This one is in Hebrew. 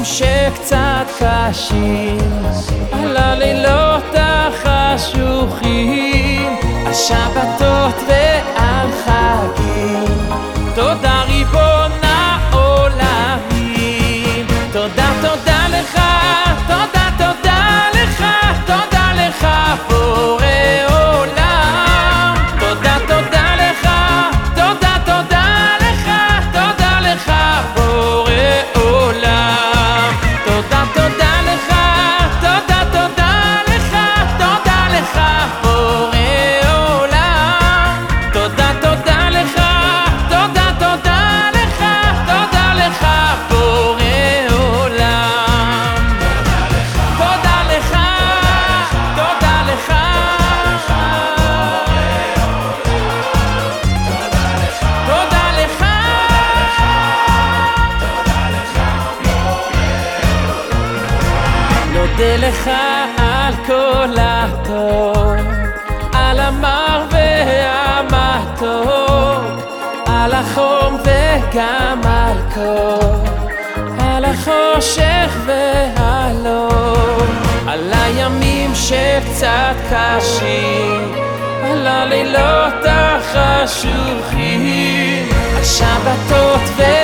הימים שקצת קשים, על הלילות החשוכים, על נודה לך על כל הטוב, על המר והמתוק, על החום וגם על קור, על החושך והלום, על הימים שקצת קשים, על הלילות החשוכים, על שבתות ו...